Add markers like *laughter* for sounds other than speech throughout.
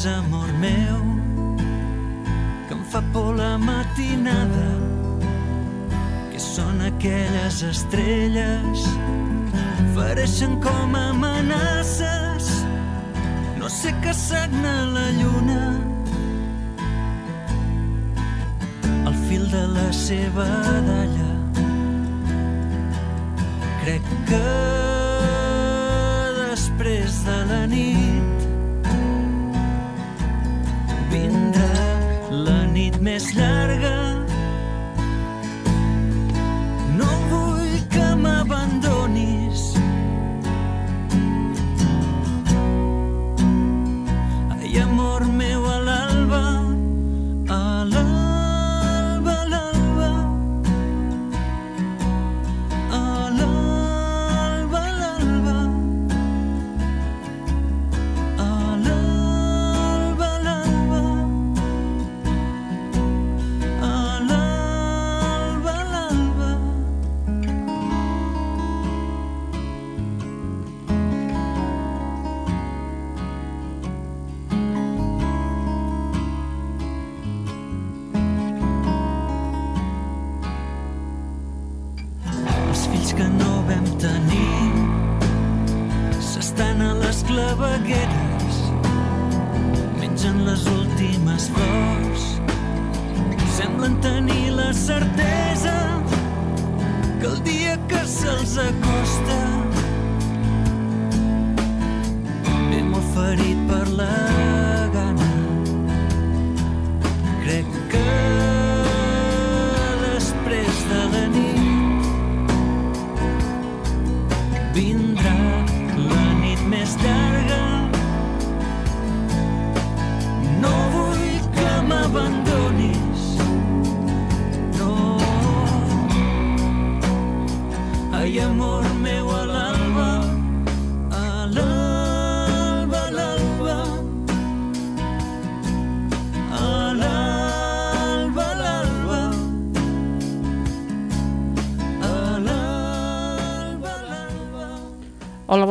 Digués, amor meu, que em fa por la matinada, que són aquelles estrelles, fareixen com amenaces, no sé què sagna la lluna, al fil de la seva dalla. Crec que després de la nit vindrà la nit més llarga. No vull que m'abandonis. Ai, amor meu,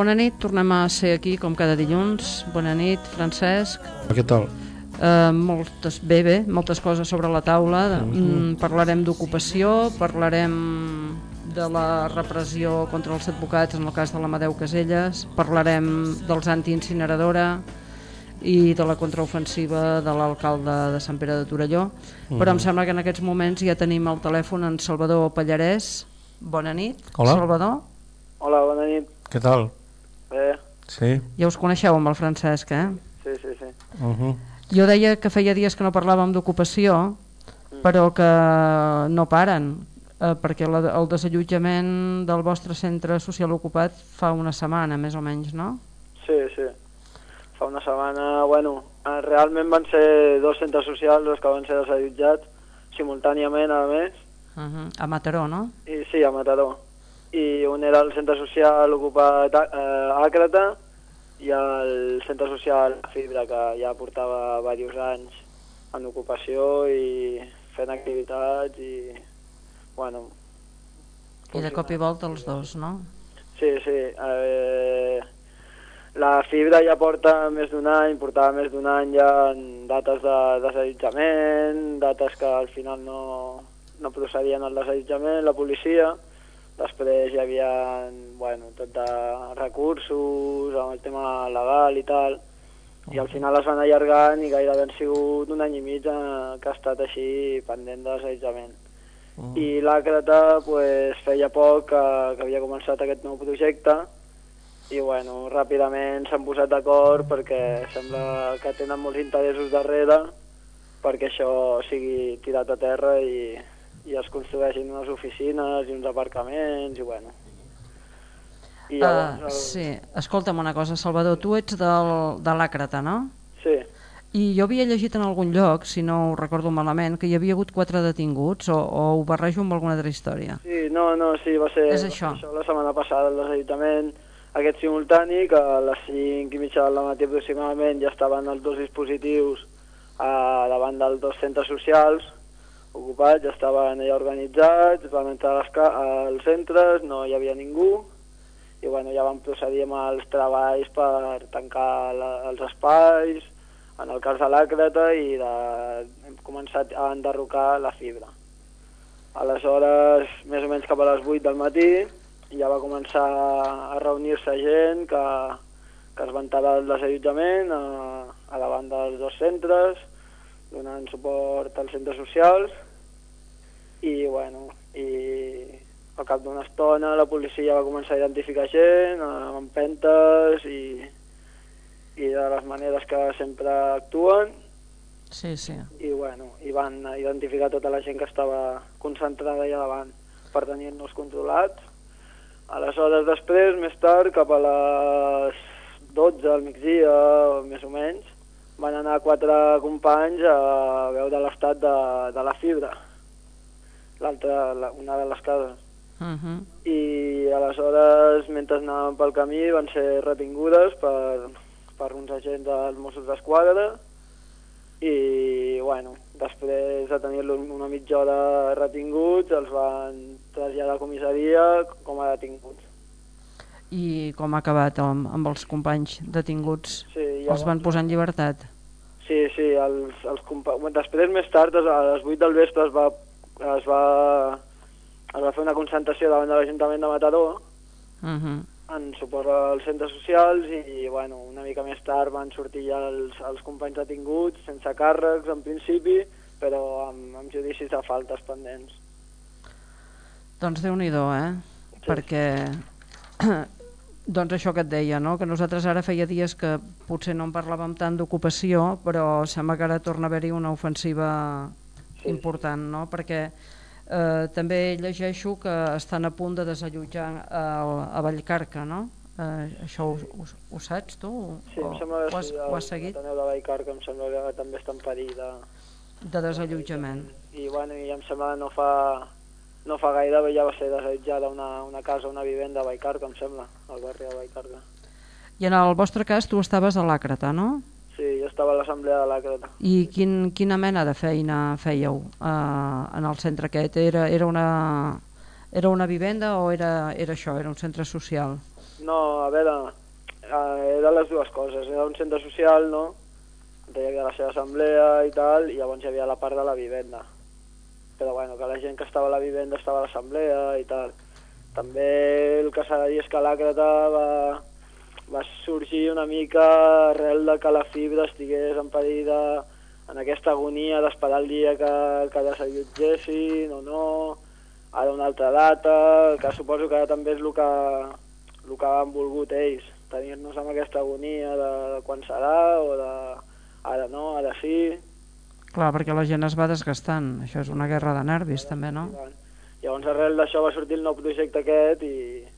bona nit, tornem a ser aquí com cada dilluns. Bona nit, Francesc. Què tal? Uh, moltes, bé, bé, moltes coses sobre la taula. Mm, parlarem d'ocupació, parlarem de la repressió contra els advocats en el cas de l'Amadeu Caselles, parlarem dels antiincineradora i de la contraofensiva de l'alcalde de Sant Pere de Torelló. Però em sembla que en aquests moments ja tenim al telèfon en Salvador Pallarès. Bona nit, Hola. Salvador. Hola, bona nit. Què tal? Bé, Sí? Ja us coneixeu amb el Francesc, eh? sí, sí, sí. Uh -huh. Jo deia que feia dies que no parlàvem d'ocupació, però que no paren, eh, perquè la, el desallotjament del vostre centre social ocupat fa una setmana, més o menys, no? Sí, sí. Fa una setmana, bueno, eh, realment van ser dos centres socials els que van ser desallotjats simultàniament, a més, Uh -huh. A Mataró, no? i sí, a Mataró. I un era el centre social ocupat eh, Àcrata i el centre social Fibra, que ja portava diversos anys en ocupació i fent activitats i, bueno... I de cop i volta els dos, no? Sí, sí. Eh, la fibra ja porta més d'un any, portava més d'un any ja en dates de desallotjament, dates que al final no, no procedien al desallotjament, la policia. Després hi havia bueno, tot de recursos, amb el tema legal i tal. I al final es van allargant i gairebé han sigut un any i mig eh, que ha estat així pendent de desallotjament. Mm. I l'Àcrata pues, feia poc que, que havia començat aquest nou projecte i bueno, ràpidament s'han posat d'acord perquè sembla que tenen molts interessos darrere perquè això sigui tirat a terra i, i es construeixin unes oficines i uns aparcaments i bueno. I Uh, el- sí, escolta'm una cosa, Salvador, tu ets del, de l'Àcrata, no? sí, I jo havia llegit en algun lloc, si no ho recordo malament, que hi havia hagut quatre detinguts, o, o ho barrejo amb alguna altra història. sí, no, no, sí, va ser, És això. això la setmana passada, el desallotjament aquest simultani, que a les 5 i mitja del matí aproximadament ja estaven els dos dispositius a davant dels dos centres socials ocupats, ja estaven allà organitzats, van entrar als, centres, no hi havia ningú, i bueno, ja vam procedir amb els treballs per tancar la, els espais, en el cas de l'Àcrata, i de, hem començat a enderrocar la fibra. Aleshores, més o menys cap a les 8 del matí, ja va començar a reunir-se gent que, que es va enterar del desallotjament a, a davant dels dos centres, donant suport als centres socials, i bueno, i al cap d'una estona la policia va començar a identificar gent amb empentes i, i de les maneres que sempre actuen Sí, sí. i bueno, i van identificar tota la gent que estava concentrada allà davant per tenir-nos controlats. Aleshores, després, més tard, cap a les 12 al migdia, més o menys, van anar quatre companys a veure l'estat de, de la fibra, l'altra, la, una de les cases. Uh -huh. I aleshores, mentre anàvem pel camí, van ser retingudes per, per uns agents dels Mossos d'Esquadra i, bueno, després de tenir-lo una mitja hora retinguts, els van traslladar a comissaria com a detinguts. I com ha acabat amb, amb els companys detinguts? Sí, Els van posar en llibertat? Sí, sí, els, els compa... bueno, després més tard, a les 8 del vespre es va, es va, es va fer una concentració davant de l'Ajuntament de Mataró Uh -huh. en suport als centres socials i, bueno, una mica més tard van sortir ja els, els companys detinguts sense càrrecs en principi, però amb, amb judicis de faltes pendents. Doncs déu nhi eh? Sí. Perquè doncs això que et deia, no? que nosaltres ara feia dies que potser no en parlàvem tant d'ocupació, però sembla que ara torna a haver-hi una ofensiva Sí. important, no? perquè eh, també llegeixo que estan a punt de desallotjar a, a Vallcarca, no? Eh, això ho, ho, ho saps tu? Sí, o, em sembla que ho has, ho has seguit? De que em sembla que també està en perill de... De desallotjament. I, bueno, i em sembla que no fa, no fa gaire ja va ser desallotjada una, una casa, una vivenda a Baicarca, em sembla, al barri de Baicarca. I en el vostre cas tu estaves a l'Àcrata, no? Sí, jo estava a l'assemblea de l'Àcrata. I quin, quina mena de feina fèieu eh, en el centre aquest? Era, era, una, era una vivenda o era, era això, era un centre social? No, a veure, eh, era les dues coses. Era un centre social, no?, hi havia la seva assemblea i tal, i llavors hi havia la part de la vivenda. Però bueno, que la gent que estava a la vivenda estava a l'assemblea i tal. També el que s'ha de dir és que l'Àcrata va, va sorgir una mica arrel de que la fibra estigués en perill de, en aquesta agonia d'esperar el dia que, que desallotgessin o no, ara una altra data, que suposo que també és el que, el que han volgut ells, tenir-nos amb aquesta agonia de, de quan serà o de ara no, ara sí. Clar, perquè la gent es va desgastant. Això és una guerra de nervis, també, no? Llavors, arrel d'això va sortir el nou projecte aquest i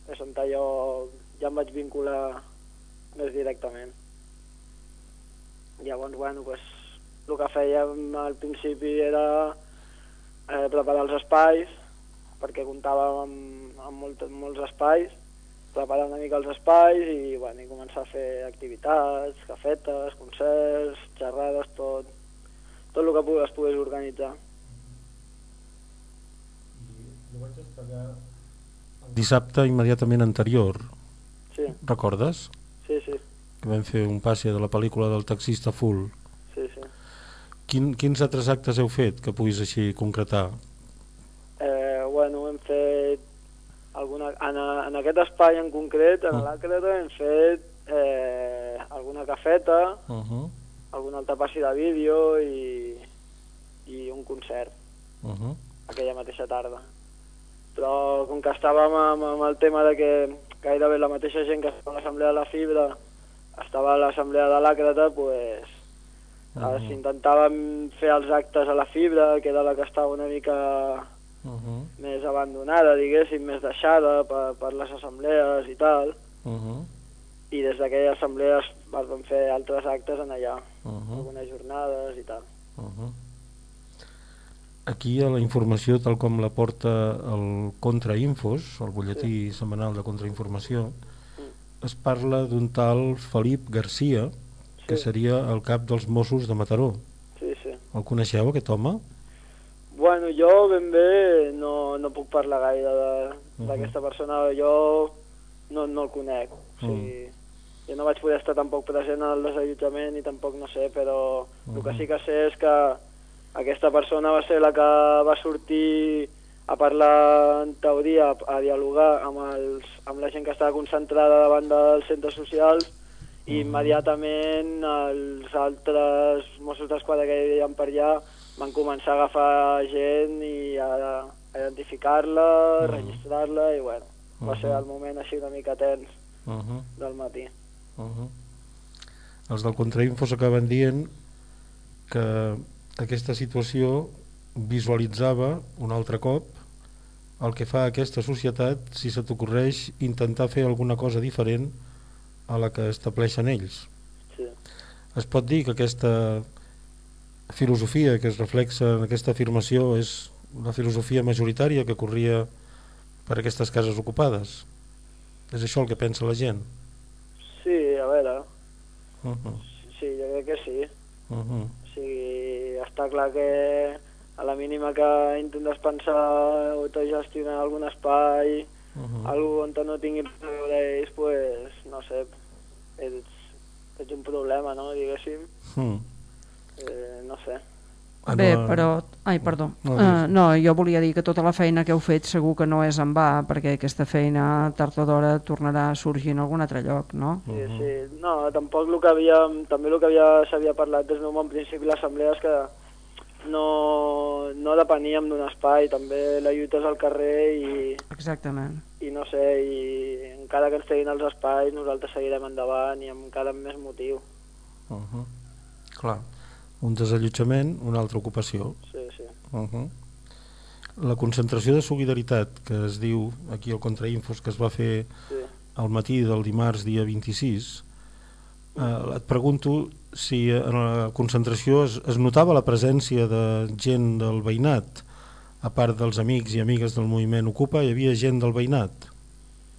és on jo ja em vaig vincular més directament. Llavors, bueno, pues, el que fèiem al principi era eh, preparar els espais, perquè comptàvem amb, amb molt, molts espais, preparar una mica els espais i, bueno, i començar a fer activitats, cafetes, concerts, xerrades, tot, tot el que es pogués organitzar. Dissabte immediatament anterior, Sí, recordes? sí, sí, Que vam fer un passe de la pel·lícula del taxista full. sí, sí. Quin, quins altres actes heu fet que puguis així concretar? Eh, bueno, hem fet alguna, en, a- en aquest espai en concret, en Mm. l'Àcrata, hem fet eh, alguna cafeta, Uh -huh. Algun altre passi de vídeo i, i un concert Uh -huh. aquella mateixa tarda. Però com que estàvem amb, amb el tema de que gairebé la mateixa gent que estava a l'Assemblea de la Fibra estava a l'Assemblea de l'Àcrata, pues, Mhm. uh -huh. s'intentàvem fer els actes a la Fibra, que era la que estava una mica Uh -huh. més abandonada, diguéssim, més deixada per, per les assemblees i tal, Uh -huh. i des d'aquella assemblea es van fer altres actes en allà, Uh -huh. algunes jornades i tal. Uh -huh. Aquí a la informació, tal com la porta el Contrainfos, el butlletí setmanal de Contrainformació, es parla d'un tal Felip Garcia, que Sí. seria el cap dels Mossos de Mataró. Sí, sí. El coneixeu, aquest home? Bueno, jo ben bé no, no puc parlar gaire Mhm. d'aquesta persona, jo no, no el conec. O sigui, jo no vaig poder estar tampoc present al desallotjament i tampoc no sé, però el que sí que sé és que aquesta persona va ser la que va sortir a parlar en teoria, a dialogar amb, els, amb la gent que estava concentrada davant dels centres socials i immediatament els altres Mossos d'Esquadra que hi havia per allà van començar a agafar gent i a, a identificar-la, registrar-la i bueno, va ser el moment així una mica tens Uh -huh. del matí. Uh -huh. Els del Contrainfos acaben dient que aquesta situació visualitzava un altre cop el que fa aquesta societat si se t'ocorreix intentar fer alguna cosa diferent a la que estableixen ells. Sí. Es pot dir que aquesta filosofia que es reflexa en aquesta afirmació és la filosofia majoritària que corria per aquestes cases ocupades. És això el que pensa la gent. Uh -huh. sí, jo crec que sí. Uh -huh. O sigui, està clar que a la mínima que intentes pensar o gestionar algun espai, Uh -huh. algú on no veure ells, pues, no sé, ets, ets un problema, no?, diguéssim. Mm. Eh, no sé. Ah, Bé, no, però... Ai, perdó. No, Uh, no, jo volia dir que tota la feina que heu fet segur que no és en va, perquè aquesta feina tard o d'hora tornarà a sorgir en algun altre lloc, no? Sí, sí. No, tampoc el que havíem, també el que havia, s'havia parlat des d'un bon principi a l'assemblea és que no, no depeníem d'un espai, també la lluita és al carrer i, Exactament. i no sé, i encara que ens treguin els espais nosaltres seguirem endavant i amb encara més motiu. Uh -huh. Clar, un desallotjament, una altra ocupació. Sí, sí. Uh -huh. La concentració de solidaritat que es diu aquí al Contrainfos que es va fer sí. al matí del dimarts dia 26 eh, et pregunto si en la concentració es, es notava la presència de gent del veïnat a part dels amics i amigues del moviment Ocupa hi havia gent del veïnat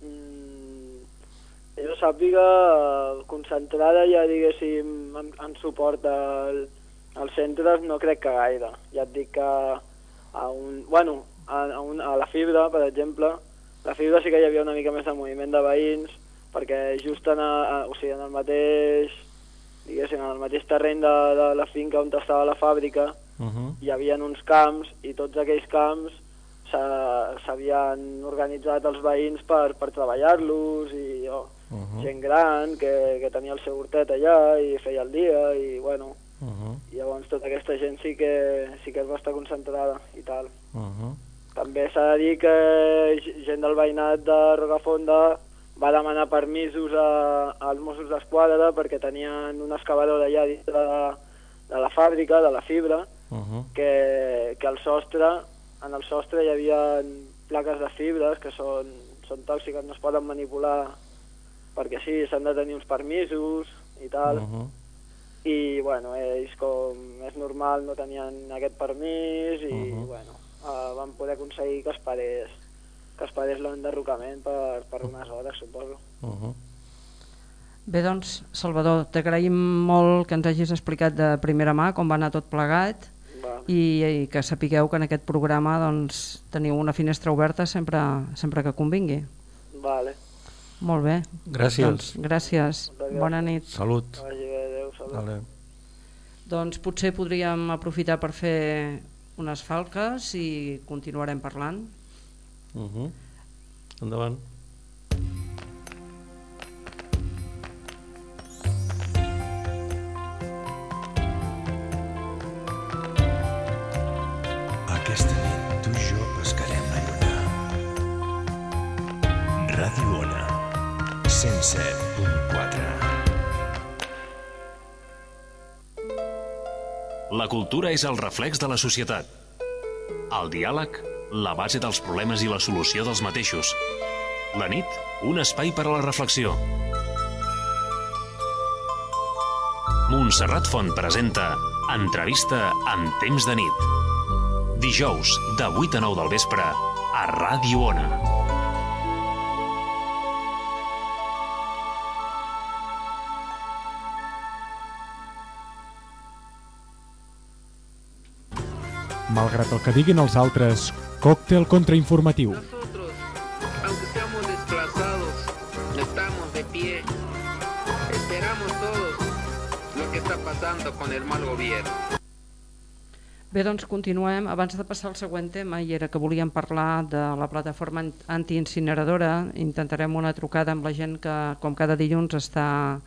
Mm, jo sàpiga, eh, concentrada ja diguéssim en, en suport al, als centres no crec que gaire. Ja et dic que a un, bueno, a, a, un, a la fibra, per exemple, la fibra sí que hi havia una mica més de moviment de veïns, perquè just en, a, a, o sigui, en el mateix diguéssim, en el mateix terreny de, de la finca on estava la fàbrica uh -huh. hi havia uns camps i tots aquells camps s'ha- s'havien organitzat els veïns per, per treballar-los i oh, Uh -huh. gent gran que, que tenia el seu hortet allà i feia el dia i bueno, Uh -huh. llavors tota aquesta gent sí que, sí que es va estar concentrada i tal. Uh -huh. També s'ha de dir que gent del veïnat de Rocafonda va demanar permisos a, als Mossos d'Esquadra perquè tenien una excavadora allà dintre de, de la fàbrica, de la fibra, Uh -huh. que, que al sostre, en el sostre hi havia plaques de fibres que són, són tòxiques, no es poden manipular perquè sí, s'han de tenir uns permisos i tal, Uh -huh. I bueno, ells com és normal no tenien aquest permís i Uh -huh. bueno, uh, van poder aconseguir que es parés que es parés l'enderrocament per, per unes hores, suposo. Uh -huh. Bé, doncs, Salvador, t'agraïm molt que ens hagis explicat de primera mà com va anar tot plegat Va. i, i que sapigueu que en aquest programa doncs, teniu una finestra oberta sempre, sempre que convingui. Vale, Molt bé. Gràcies. Doncs, gràcies. Bona nit. Salut. Vale. Doncs potser podríem aprofitar per fer unes falques i continuarem parlant. Uh -huh. Endavant. Aquesta nit tu i jo pescarem la lluna. Radio Ona, 107. Cultura és el reflex de la societat. El diàleg, la base dels problemes i la solució dels mateixos. La nit, un espai per a la reflexió. Montserrat Font presenta Entrevista en temps de nit. Dijous, de 8 a 9 del vespre, a Ràdio Ona. Malgrat el que diguin els altres, còctel contrainformatiu. Nosotros, aunque seamos desplazados, estamos de pie. Esperamos todos lo que está pasando con el mal gobierno. Bé, doncs continuem. Abans de passar al següent tema, i era que volíem parlar de la plataforma antiincineradora, intentarem una trucada amb la gent que, com cada dilluns, està,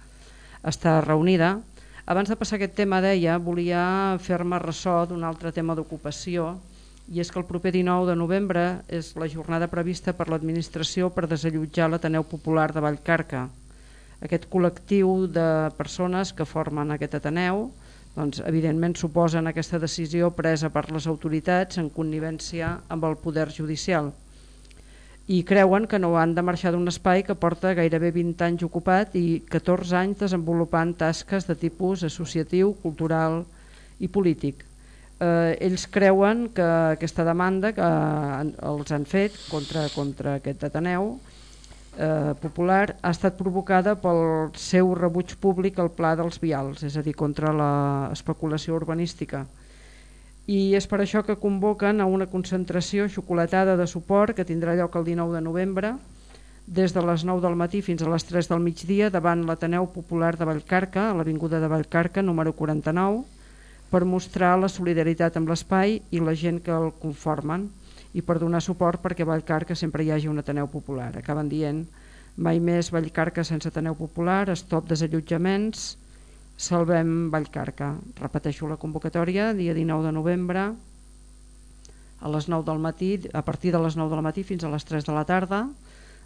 està reunida. Abans de passar aquest tema, deia, volia fer-me ressò d'un altre tema d'ocupació, i és que el proper 19 de novembre és la jornada prevista per l'administració per desallotjar l'Ateneu Popular de Vallcarca. Aquest col·lectiu de persones que formen aquest Ateneu doncs, evidentment suposen aquesta decisió presa per les autoritats en connivència amb el poder judicial i creuen que no han de marxar d'un espai que porta gairebé 20 anys ocupat i 14 anys desenvolupant tasques de tipus associatiu, cultural i polític. Eh, ells creuen que aquesta demanda que els han fet contra, contra aquest Ateneu eh, popular ha estat provocada pel seu rebuig públic al pla dels vials, és a dir, contra l'especulació urbanística. I és per això que convoquen a una concentració xocolatada de suport que tindrà lloc el 19 de novembre des de les 9 del matí fins a les 3 del migdia davant l'Ateneu Popular de Vallcarca, a l'Avinguda de Vallcarca, número 49, per mostrar la solidaritat amb l'espai i la gent que el conformen i per donar suport perquè a Vallcarca sempre hi hagi un Ateneu Popular. Acaben dient mai més Vallcarca sense Ateneu Popular, stop desallotjaments, salvem Vallcarca. Repeteixo la convocatòria, dia 19 de novembre, a les 9 del matí, a partir de les 9 del matí fins a les 3 de la tarda,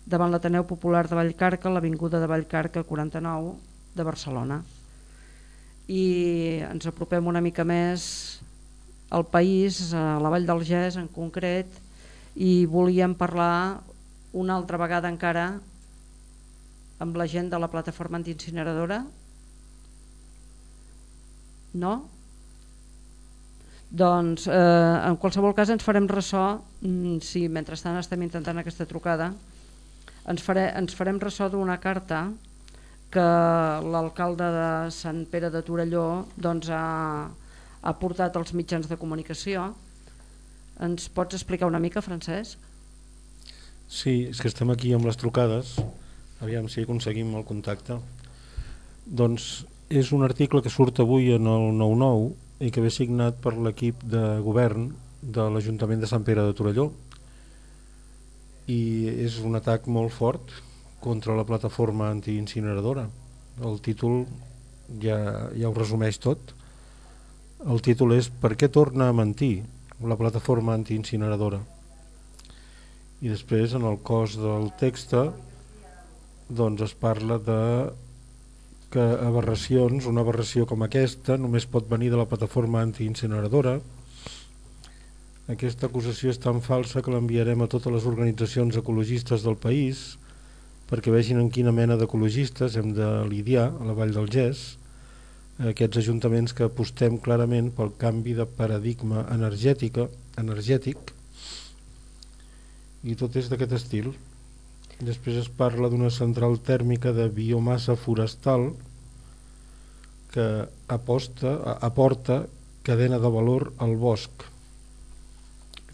davant l'Ateneu Popular de Vallcarca, l'Avinguda de Vallcarca 49 de Barcelona. I ens apropem una mica més al país, a la Vall del Gès en concret, i volíem parlar una altra vegada encara amb la gent de la plataforma antiincineradora. No? Doncs eh, en qualsevol cas ens farem ressò, mm, si mentrestant estem intentant aquesta trucada, ens, fare, ens farem ressò d'una carta que l'alcalde de Sant Pere de Torelló doncs, ha, ha portat als mitjans de comunicació. Ens pots explicar una mica, Francesc? Sí, és que estem aquí amb les trucades, aviam si aconseguim el contacte. Doncs és un article que surt avui en el 9-9 i que ve signat per l'equip de govern de l'Ajuntament de Sant Pere de Torelló i és un atac molt fort contra la plataforma antiincineradora. El títol ja, ja ho resumeix tot. El títol és Per què torna a mentir la plataforma antiincineradora? I després en el cos del text doncs es parla de que aberracions, una aberració com aquesta només pot venir de la plataforma antiincineradora. Aquesta acusació és tan falsa que l'enviarem a totes les organitzacions ecologistes del país perquè vegin en quina mena d'ecologistes hem de lidiar a la Vall del Gès. Aquests ajuntaments que apostem clarament pel canvi de paradigma energètica, energètic i tot és d'aquest estil després es parla d'una central tèrmica de biomassa forestal que aposta, aporta cadena de valor al bosc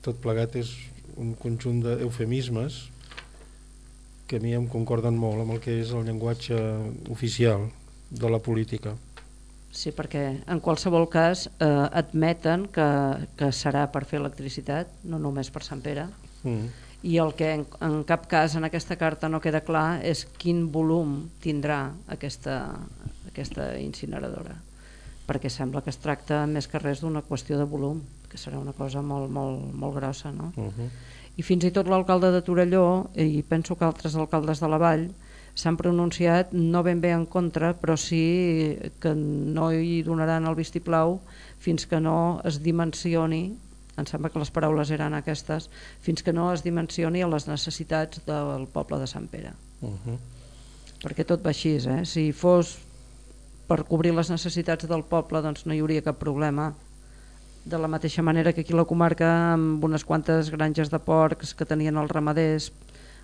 tot plegat és un conjunt d'eufemismes que a mi em concorden molt amb el que és el llenguatge oficial de la política. Sí, perquè en qualsevol cas eh, admeten que, que serà per fer electricitat, no només per Sant Pere, mm. I el que en, en cap cas en aquesta carta no queda clar és quin volum tindrà aquesta, aquesta incineradora, perquè sembla que es tracta més que res d'una qüestió de volum que serà una cosa molt, molt, molt grossa no? Uh -huh. i fins i tot l'alcalde de Torelló i penso que altres alcaldes de la Vall s'han pronunciat no ben bé en contra, però sí que no hi donaran el vistiplau fins que no es dimensioni em sembla que les paraules eren aquestes, fins que no es dimensioni a les necessitats del poble de Sant Pere. Uh -huh. Perquè tot va així, eh? si fos per cobrir les necessitats del poble doncs no hi hauria cap problema. De la mateixa manera que aquí la comarca amb unes quantes granges de porcs que tenien els ramaders,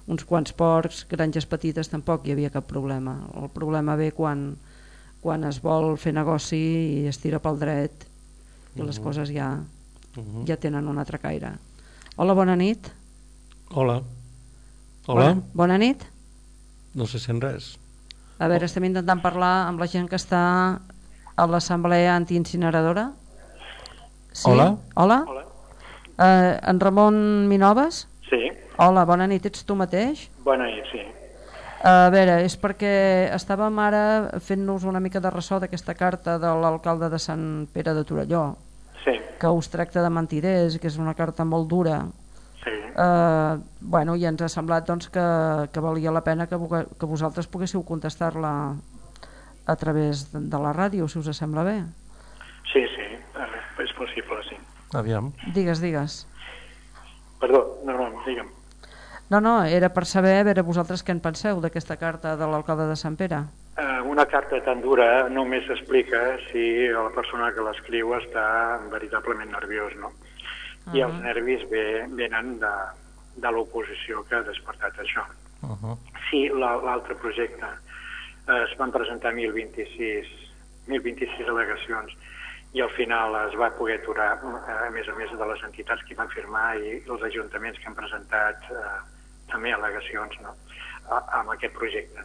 uns quants porcs, granges petites, tampoc hi havia cap problema. El problema ve quan, quan es vol fer negoci i es tira pel dret i les Mhm. coses ja Uh -huh. ja tenen un altre caire. Hola, bona nit. Hola. Hola. Bona, bona nit. No se sent res. A veure, estem intentant parlar amb la gent que està a l'assemblea antiincineradora. Sí? Hola. Hola. Hola. Eh, en Ramon Minoves? Sí, Hola, bona nit. Ets tu mateix? bona nit, sí. A veure, és perquè estàvem ara fent-nos una mica de ressò d'aquesta carta de l'alcalde de Sant Pere de Torelló, que us tracta de mentiders, que és una carta molt dura, sí. eh, bueno, i ens ha semblat doncs, que, que valia la pena que, que vosaltres poguéssiu contestar-la a través de, de la ràdio, si us sembla bé. Sí, sí, és possible, sí. Aviam. Digues, digues. Perdó, no, no, digue'm. No, no, era per saber, a veure vosaltres què en penseu d'aquesta carta de l'alcalde de Sant Pere. Eh, una carta tan dura només explica si la persona que l'escriu està veritablement nerviós, no? I els nervis ve, venen de, de l'oposició que ha despertat això. Uh -huh. Sí, la- l'altre projecte. Eh, es van presentar 1.026, 1.026 al·legacions i al final es va poder aturar, eh, a més a més de les entitats que van firmar i els ajuntaments que han presentat eh, també al·legacions no? a, amb aquest projecte.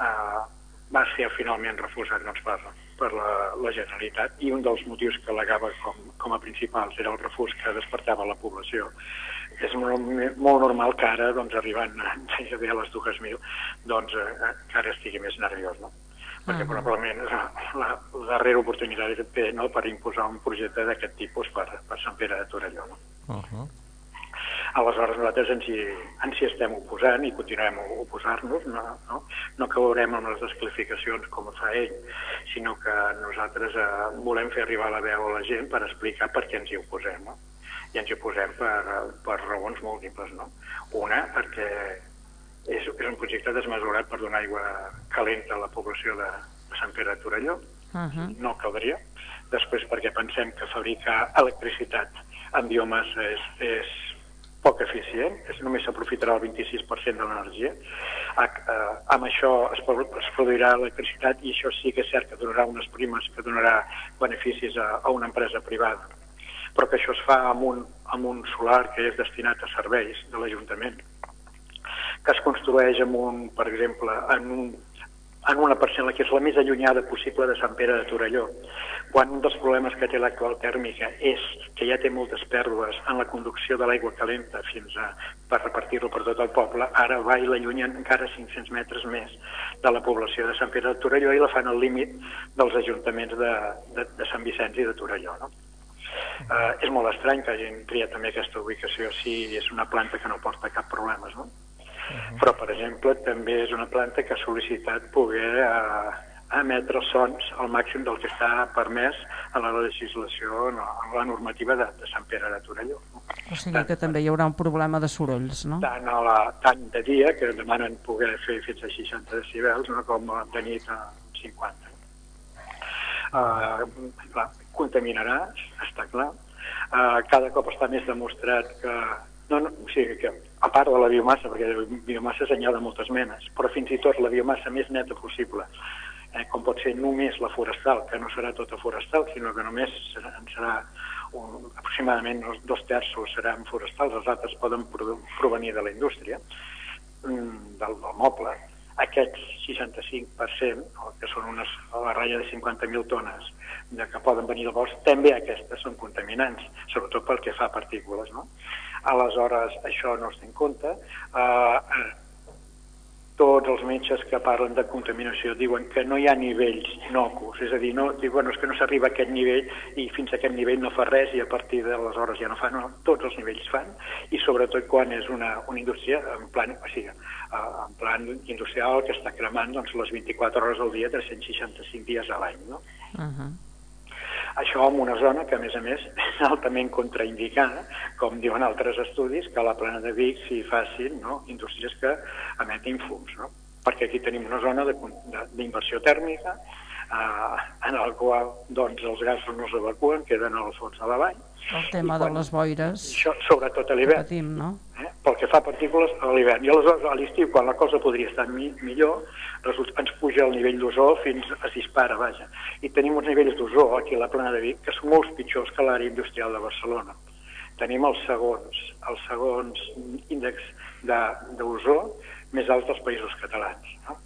Eh, va ser finalment refusat doncs, per, per la, la Generalitat i un dels motius que al·legava com, com a principals era el refús que despertava la població. És molt, molt normal que ara, doncs, arribant a, a les 2.000, doncs, eh, que ara estigui més nerviós, no? perquè Ah. probablement és la, la, la darrera oportunitat que té no, per imposar un projecte d'aquest tipus per, per Sant Pere de Torelló. No? Uh -huh. Aleshores nosaltres ens hi, ens hi estem oposant i continuem a oposar-nos, no, no, no caurem amb les descalificacions com fa ell, sinó que nosaltres eh, volem fer arribar la veu a la gent per explicar per què ens hi oposem. No? I ens hi oposem per, per raons múltiples. No? Una, perquè és, és un projecte desmesurat per donar aigua calenta a la població de, de Sant Pere de Torelló, Uh -huh. no caldria. Després perquè pensem que fabricar electricitat amb biomassa és, és poc eficient, és, només s'aprofitarà el 26% de l'energia. Eh, amb això es produirà electricitat i això sí que és cert que donarà unes primes, que donarà beneficis a, a una empresa privada. Però que això es fa amb un, amb un solar que és destinat a serveis de l'Ajuntament, que es construeix amb un, per exemple, en un en una parcel·la que és la més allunyada possible de Sant Pere de Torelló, quan un dels problemes que té l'actual tèrmica és que ja té moltes pèrdues en la conducció de l'aigua calenta fins a, per repartir-lo per tot el poble, ara va i l'allunyen encara 500 metres més de la població de Sant Pere de Torelló i la fan al límit dels ajuntaments de, de, de Sant Vicenç i de Torelló. No? Uh, és molt estrany que hagin triat també aquesta ubicació si és una planta que no porta cap problemes, no? Però, per exemple, també és una planta que ha sol·licitat poder eh, emetre sons al màxim del que està permès a la legislació, no, a la normativa de, de Sant Pere de Torelló. No? O sigui que també hi haurà un problema de sorolls, no? Tant, a la, tant de dia, que demanen poder fer fins a 60 decibels, no? com de nit a 50. Uh, clar, contaminarà, està clar. Uh, cada cop està més demostrat que no, no, o sigui que, a part de la biomassa, perquè la biomassa senyala moltes menes, però fins i tot la biomassa més neta possible, eh, com pot ser només la forestal, que no serà tota forestal, sinó que només serà, serà un, aproximadament dos terços seran forestals, els altres poden pro- provenir de la indústria, mm, del, del moble. Aquest 65%, o que són unes, a la ratlla de 50.000 tones de que poden venir del bosc, també aquestes són contaminants, sobretot pel que fa a partícules. No? Aleshores, això no es té en compte. Uh, tots els metges que parlen de contaminació diuen que no hi ha nivells inocus, és a dir, no, diuen bueno, és que no s'arriba a aquest nivell i fins a aquest nivell no fa res i a partir de les hores ja no fa, no, tots els nivells fan i sobretot quan és una, una indústria en plan, o sigui, eh, en plan industrial que està cremant doncs, les 24 hores al dia, 365 dies a l'any, no? Uh -huh. Això en una zona que, a més a més, és altament contraindicada, com diuen altres estudis, que a la plana de Vic s'hi facin no? indústries que emetin fums, no? perquè aquí tenim una zona d'inversió tèrmica eh, en el qual doncs, els gasos no s'evacuen, queden al fons de la vall. El tema de les boires Això, sobretot a l'hivern, patim, no? eh? pel que fa a partícules a l'hivern. I aleshores a l'estiu, quan la cosa podria estar mi millor, resulta, ens puja el nivell d'ozó fins a dispara, vaja. I tenim uns nivells d'ozó aquí a la plana de Vic que són molt pitjors que l'àrea industrial de Barcelona. Tenim els segons, els segons índexs de- d'ozó més alts dels països catalans. No?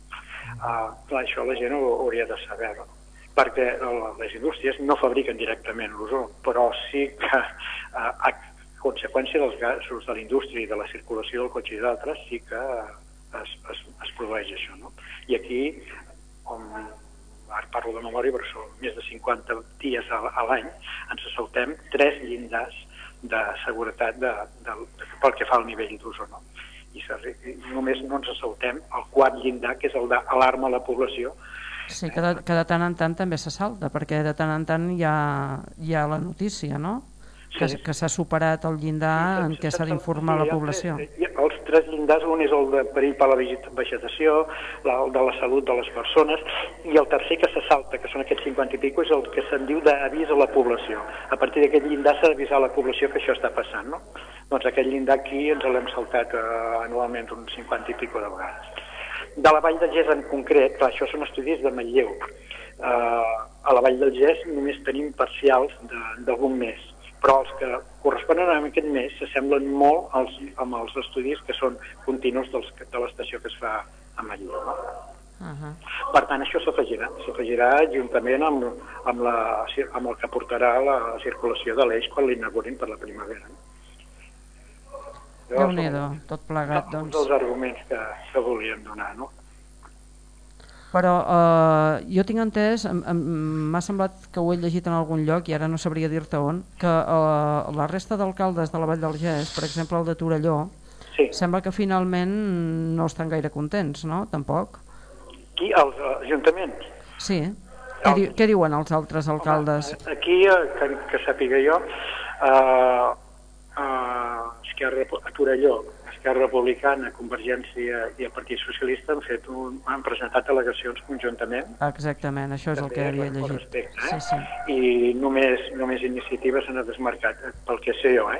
Uh, clar, això la gent ho hauria de saber-ho perquè eh, les indústries no fabriquen directament l'ozó, però sí que eh, a conseqüència dels gasos de la indústria i de la circulació del cotxe i d'altres sí que es, es, es produeix això. No? I aquí, com ara parlo de memòria, però són més de 50 dies a, a l'any, ens saltem tres llindars de seguretat de, de, de, pel que fa al nivell d'ozó. No? I, només no ens saltem el quart llindar, que és el d'alarma a la població, Sí, que de, que de tant en tant també se salta, perquè de tant en tant hi ha, hi ha la notícia, no? Que, Sí. que s'ha superat el llindar en què s'ha d'informar la població. ha Els tres llindars, un és el de perill per la vegeta- vegetació, el de la salut de les persones, i el tercer que se salta, que són aquests 50 i pico, és el que se'n diu d'avís a la població. A partir d'aquest llindar s'ha d'avisar a la població que això està passant, no? Doncs aquest llindar aquí ens l'hem saltat eh, anualment uns 50 i pico de vegades. De la Vall del Gès en concret, clar, això són estudis de Manlleu. Uh, a la Vall del Gès només tenim parcials de- d'algun mes, però els que corresponen a aquest mes s'assemblen molt als, amb els estudis que són continus dels, de l'estació que es fa a Manlleu. No? Uh -huh. Per tant, això s'afegirà, s'afegirà juntament amb, amb, la, amb el que portarà la circulació de l'eix quan l'inaugurin per la primavera. No? déu nhi tot plegat, doncs. dels arguments que, que volíem donar, no? Però eh, jo tinc entès, m'ha semblat que ho he llegit en algun lloc i ara no sabria dir-te on, que eh, la resta d'alcaldes de la Vall del Gès, per exemple el de Torelló, sí. sembla que finalment no estan gaire contents, no? Tampoc. Qui? Els ajuntaments? Sí. Què, di què diuen els altres alcaldes? Aquí, eh, que, que sàpiga jo, eh, eh, Esquerra, a Torelló, Esquerra Republicana, Convergència i el Partit Socialista han, fet un, han presentat al·legacions conjuntament Exactament, això és el que havia llegit. respecte, Sí, eh? sí. i només, només iniciatives s'han desmarcat, eh, pel que sé jo, eh?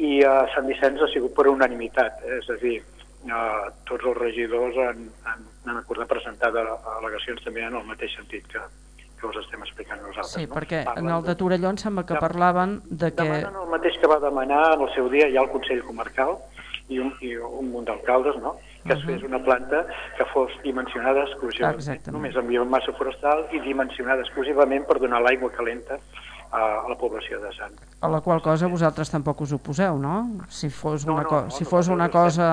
I a Sant Vicenç ha sigut per unanimitat, eh? és a dir, eh, tots els regidors han, han, han acordat presentar al·legacions també en el mateix sentit que, que us estem explicant nosaltres. Sí, no? perquè en el de Torelló em sembla que parlaven de que... Demanen el mateix que va demanar en el seu dia ja el Consell Comarcal i un, i un munt d'alcaldes, no? que es fes una planta que fos dimensionada exclusivament Exactament. només amb biomassa forestal i dimensionada exclusivament per donar l'aigua calenta a, a la població de Sant. A la qual cosa vosaltres tampoc us oposeu, no? Si fos No, una, no, co no, si fos una cosa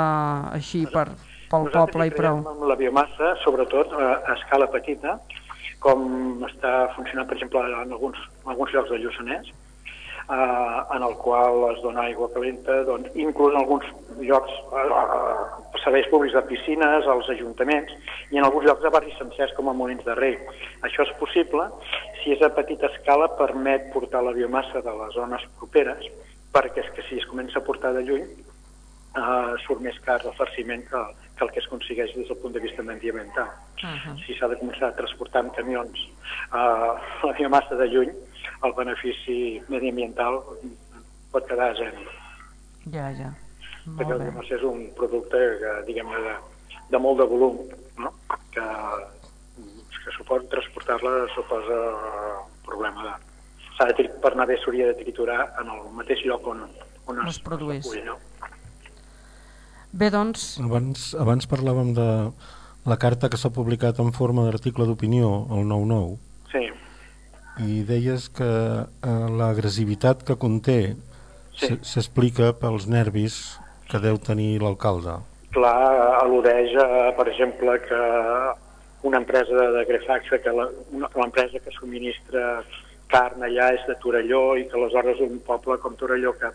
així per, pel Nosaltres poble i prou. en la biomassa, sobretot a, a escala petita, com està funcionant, per exemple, en alguns, en alguns llocs del Lluçanès, eh, en el qual es dona aigua calenta, doncs, inclús en alguns llocs, eh, serveis públics de piscines, als ajuntaments, i en alguns llocs de barris sencers com a Molins de Rei. Això és possible si és a petita escala permet portar la biomassa de les zones properes, perquè és que si es comença a portar de lluny, eh, surt més car el farciment que, que el que es aconsegueix des del punt de vista mediambiental. Uh -huh. Si s'ha de començar a transportar amb camions eh, la biomassa de lluny, el benefici mediambiental pot quedar a zero. Ja, ja. Perquè Molt bé. biomassa és un producte que, diguem-ne, de, de molt de volum, no? que, que suport transportar-la suposa un problema de... S'ha de, tri- per anar bé s'hauria de triturar en el mateix lloc on, on Es produís. recull, no? Bé, doncs, Abans, abans parlàvem de la carta que s'ha publicat en forma d'article d'opinió, el 9-9, Sí. I deies que eh, l'agressivitat que conté Sí. s'explica pels nervis que deu tenir l'alcalde. clar, al·ludeix, per exemple, que una empresa de, Grefaxa, que l'empresa que subministra carn allà és de Torelló i que aleshores un poble com Torelló que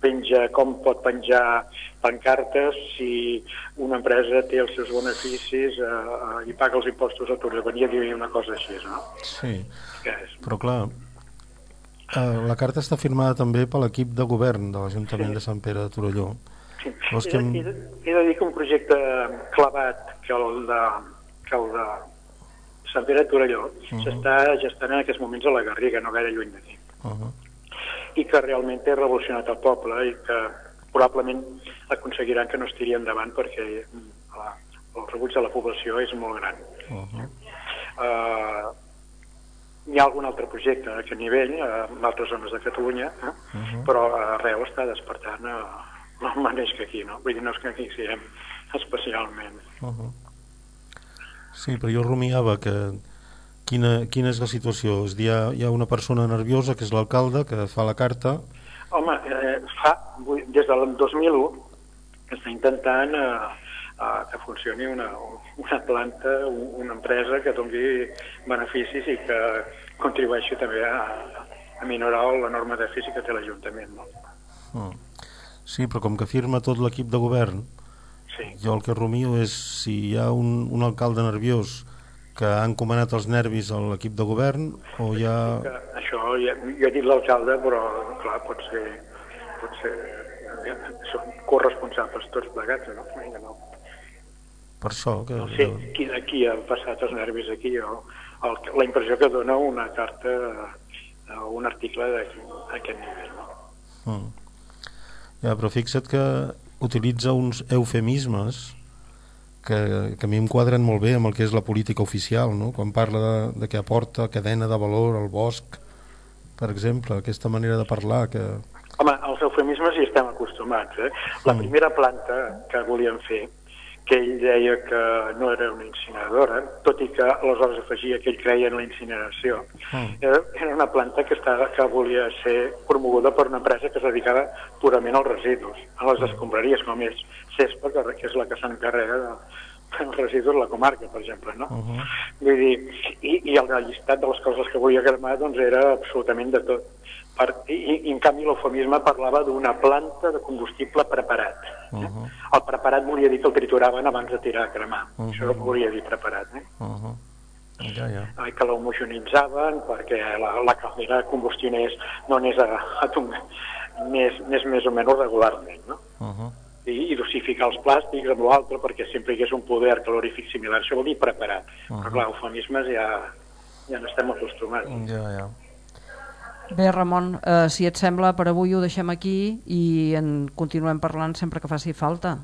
penja, com pot penjar pancartes si una empresa té els seus beneficis eh, eh, i paga els impostos a Torelló. Venia a dir una cosa així, no? Sí, és, però clar, eh, la carta està firmada també per l'equip de govern de l'Ajuntament de Sant Pere de Torelló. Sí. És que he, de, he de dir que un projecte clavat que el de, que el de Sant Pere de Torelló Mhm. s'està gestant en aquests moments a la Garriga, no gaire lluny d'aquí, Uh -huh. I que realment té revolucionat el poble i que probablement aconseguiran que no es tiri endavant perquè mm, la, el rebuig de la població és molt gran. Uh -huh. Uh, hi ha algun altre projecte a aquest nivell, uh, en altres zones de Catalunya, eh? Mhm. però arreu està despertant uh, el mateix que aquí, no? Vull dir, no és que aquí siguem especialment. Uh -huh. Sí, però jo rumiava que quina, quina és la situació? És dir, hi ha, hi ha una persona nerviosa que és l'alcalde que fa la carta Home, eh, fa, des del 2001 que està intentant eh, eh, que funcioni una, una planta, un- una empresa que doni beneficis i que contribueixi també a, a minorar l'enorme dèficit que té l'Ajuntament. No? Mm. Sí, però com que firma tot l'equip de govern, Sí. jo el que rumio és si hi ha un, un alcalde nerviós que ha encomanat els nervis a l'equip de govern o. Que això, ja, jo he dit l'alcalde, però clar, pot ser, pot ser eh, són corresponsables tots plegats, no? Vinga, no. Per això que... No sé qui d'aquí ha passat els nervis aquí, o el, la impressió que dona una carta eh, o un article d'aquest nivell. No? Mm. Ja, però fixa't que utilitza uns eufemismes que, que a mi em quadren molt bé amb el que és la política oficial, no? quan parla de, de que aporta cadena de valor al bosc, per exemple, aquesta manera de parlar que... Home, als eufemismes hi estem acostumats. Eh? La Mm. primera planta que volien fer, que ell deia que no era una incineradora, tot i que aleshores afegia que ell creia en la incineració, Mm. era, era una planta que, estava, que volia ser promoguda per una empresa que es dedicava purament als residus, a les escombraries, com és CESPA, que, és la que s'encarrega de, dels residus de la comarca, per exemple. No? Uh -huh. Vull dir, i, i el llistat de les coses que volia cremar doncs, era absolutament de tot. Per, i, I en canvi l'eufemisme parlava d'una planta de combustible preparat. Uh -huh. El preparat volia dir que el trituraven abans de tirar a cremar. Mhm. Això volia dir preparat. Eh? Uh -huh. Ja, ja. Eh, que l'homogenitzaven perquè la, la caldera combustionés no anés a, a més, més, més o menys regularment. No? Uh -huh. I, i dosificar els plàstics amb l'altre perquè sempre hi hagués un poder calorífic similar. Això vol dir preparat. Mhm. Però clar, eufemismes ja, ja n'estem acostumats. Ja, ja. Bé, Ramon, eh, si et sembla, per avui ho deixem aquí i en continuem parlant sempre que faci falta.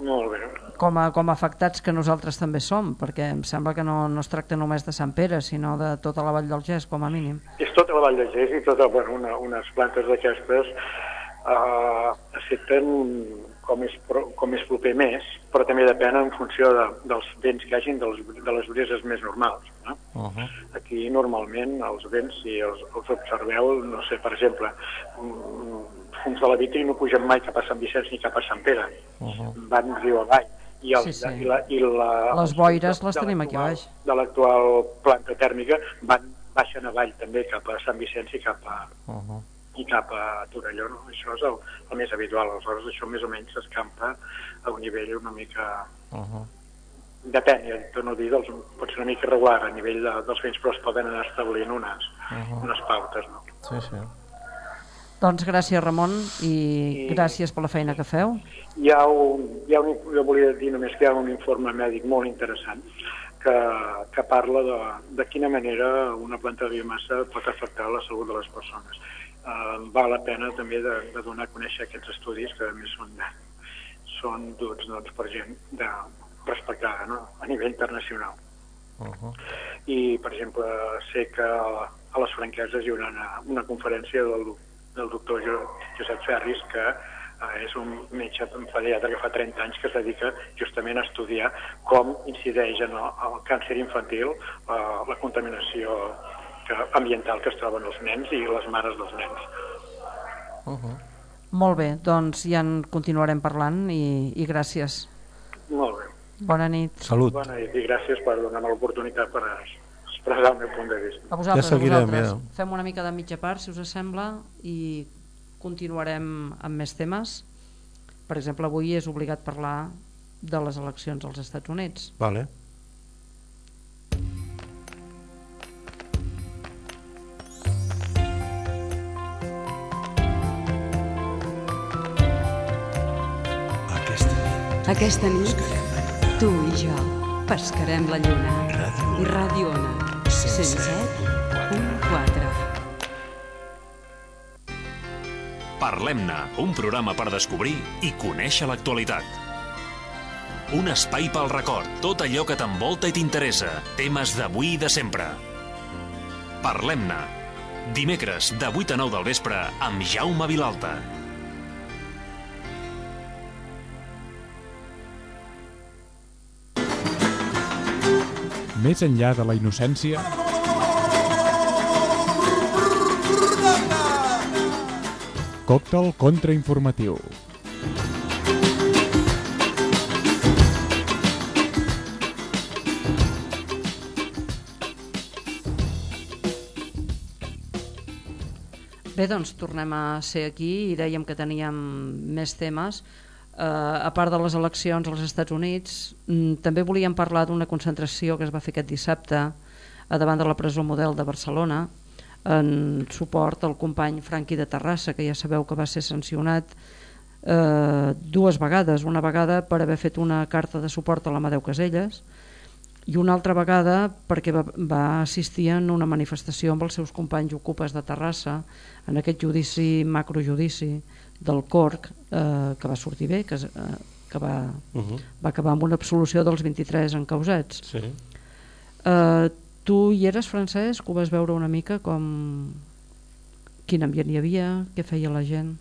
Molt bé. Com a, com a afectats que nosaltres també som, perquè em sembla que no, no es tracta només de Sant Pere, sinó de tota la Vall del Gès, com a mínim. És tota la Vall de Gés i tota, bueno, una, unes plantes d'aquestes eh, afecten com és, pro- com és proper més, però també depèn en funció de, dels vents que hagin de les, de les brises més normals. No? Uh -huh. Aquí normalment els vents, si els, els observeu, no sé, per exemple, mm, fums de la vitri no pugen mai cap a Sant Vicenç ni cap a Sant Pere, Uh -huh. van riu avall. I, el, Sí, sí. i, la, i la, Les boires les de tenim aquí baix. De l'actual planta tèrmica van baixen avall també cap a Sant Vicenç i cap a, Uh -huh. I cap a Torelló, no? Això és el, el més habitual, aleshores això més o menys s'escampa a un nivell una mica... Uh -huh. Depèn, ja torno a dir, doncs, pot ser una mica irregular a nivell de, dels vents, però es poden anar establint unes, Uh -huh. unes pautes, no? Sí, sí. Doncs gràcies, Ramon, i I- gràcies per la feina que feu. Hi ha un, hi ha un, jo volia dir només que hi ha un informe mèdic molt interessant que, que parla de, de quina manera una planta de biomassa pot afectar la salut de les persones. Uh, val la pena també de, de donar a conèixer aquests estudis que a més són, són duts doncs, per gent de, respectada no? a nivell internacional. Uh -huh. I, per exemple, sé que a les franqueses hi haurà una, una conferència del, del doctor jo, Josep Ferris, que eh, és un metge pediatre que fa 30 anys que es dedica justament a estudiar com incideix en el, el càncer infantil eh, la contaminació que, ambiental que es troben els nens i les mares dels nens. Uh -huh. Molt bé, doncs ja en continuarem parlant i, i gràcies. Molt bé. Bona nit. Salut. Bona nit i gràcies per donar-me l'oportunitat per expressar el meu punt de vista. A vosaltres, Ja seguirem, a vosaltres. ja. Fem una mica de mitja part, si us sembla, i continuarem amb més temes. Per exemple, avui és obligat parlar de les eleccions als Estats Units. Vale. Aquesta nit, tu i jo pescarem la lluna. I Ràdio Ona, 107.4. Parlem-ne, un programa per descobrir i conèixer l'actualitat. Un espai pel record, tot allò que t'envolta i t'interessa, temes d'avui i de sempre. Parlem-ne, dimecres de 8 a 9 del vespre amb Jaume Vilalta. Més enllà de la innocència, còctel contrainformatiu. Bé, doncs tornem a ser aquí i dèiem que teníem més temes. Eh, a part de les eleccions als Estats Units, mm, també volíem parlar d'una concentració que es va fer aquest dissabte a davant de la presó model de Barcelona en suport al company Franqui de Terrassa, que ja sabeu que va ser sancionat eh, dues vegades. Una vegada per haver fet una carta de suport a l'Amadeu Caselles i una altra vegada perquè va, va assistir en una manifestació amb els seus companys ocupes de Terrassa en aquest judici, macrojudici del Corc, eh, que va sortir bé, que, eh, que va, Uh -huh. va acabar amb una absolució dels 23 encausats. Sí. Eh, tu hi eres, Francesc? Ho vas veure una mica com... Quin ambient hi havia? Què feia la gent?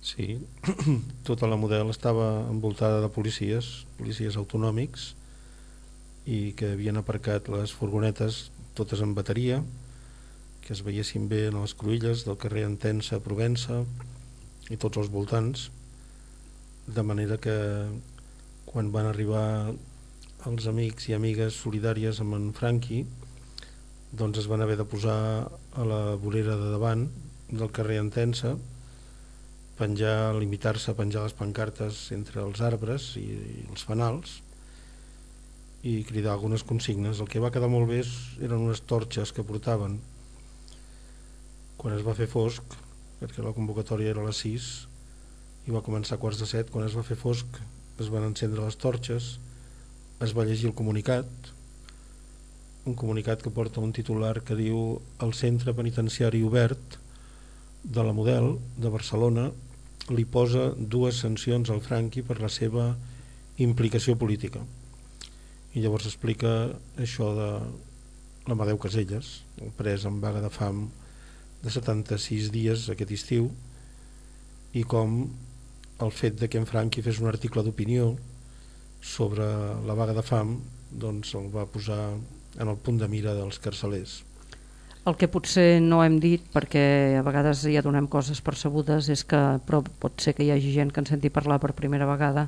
Sí, *clears throat* tota la model estava envoltada de policies, policies autonòmics, i que havien aparcat les furgonetes totes en bateria, que es veiessin bé en les cruïlles del carrer Entensa, Provença i tots els voltants, de manera que quan van arribar els amics i amigues solidàries amb en Franqui, doncs es van haver de posar a la vorera de davant del carrer Entensa, penjar, limitar-se a penjar les pancartes entre els arbres i, i els fanals i cridar algunes consignes. El que va quedar molt bé eren unes torxes que portaven quan es va fer fosc, perquè la convocatòria era a les 6 i va començar a quarts de 7, quan es va fer fosc es van encendre les torxes, es va llegir el comunicat, un comunicat que porta un titular que diu el centre penitenciari obert de la Model de Barcelona li posa dues sancions al Franqui per la seva implicació política i llavors explica això de l'Amadeu Caselles el pres en vaga de fam de 76 dies aquest estiu i com el fet de que en Franqui fes un article d'opinió sobre la vaga de fam doncs el va posar en el punt de mira dels carcelers El que potser no hem dit, perquè a vegades ja donem coses percebudes, és que però pot ser que hi hagi gent que en senti parlar per primera vegada.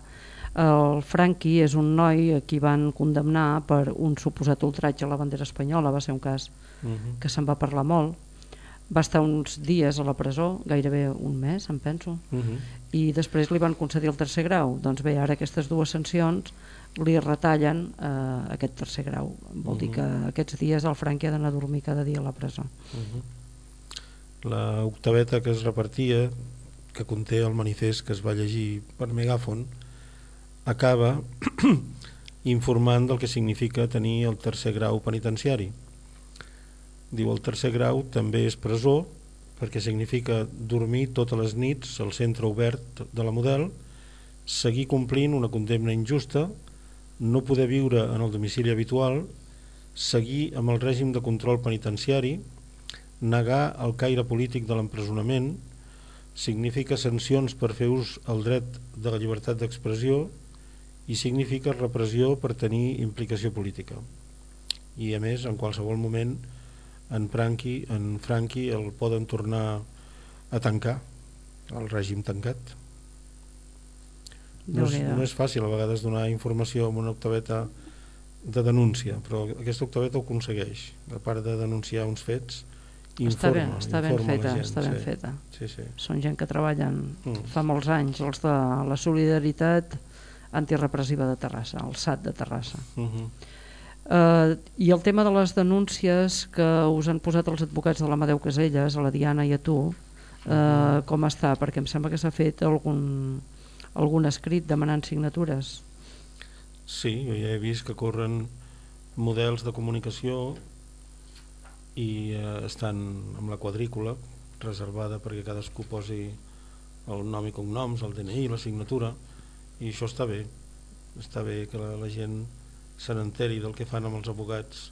El Franqui és un noi a qui van condemnar per un suposat ultratge a la bandera espanyola, va ser un cas Mhm. que se'n va parlar molt. Va estar uns dies a la presó, gairebé un mes, em penso, Mhm. i després li van concedir el tercer grau. Doncs bé, ara aquestes dues sancions li retallen eh, aquest tercer grau. Vol dir Mhm. que aquests dies el Franqui ha d'anar a dormir cada dia a la presó. Mhm. La octaveta que es repartia, que conté el manifest que es va llegir per megàfon, acaba *clears throat* informant del que significa tenir el tercer grau penitenciari. Diu el tercer grau també és presó perquè significa dormir totes les nits al centre obert de la model, seguir complint una condemna injusta, no poder viure en el domicili habitual, seguir amb el règim de control penitenciari, negar el caire polític de l'empresonament, significa sancions per fer ús al dret de la llibertat d'expressió i significa repressió per tenir implicació política. I a més, en qualsevol moment, en Franqui, en Franqui el poden tornar a tancar, el règim tancat. no, és, no és fàcil a vegades donar informació amb una octaveta de denúncia, però aquesta octaveta ho aconsegueix, a part de denunciar uns fets, està ben, informa, està ben informa la feta, gent, està ben sí. feta. Sí, sí. Són gent que treballen Mm. fa molts anys, els de la solidaritat antirepressiva de Terrassa, el SAT de Terrassa. Mhm. Eh, I el tema de les denúncies que us han posat els advocats de l'Amadeu Caselles, a la Diana i a tu, eh, com està? Perquè em sembla que s'ha fet algun, algun escrit demanant signatures. Sí, jo ja he vist que corren models de comunicació i eh, estan amb la quadrícula reservada perquè cadascú posi el nom i cognoms, el DNI, la signatura i això està bé està bé que la, la gent se n'enteri del que fan amb els abogats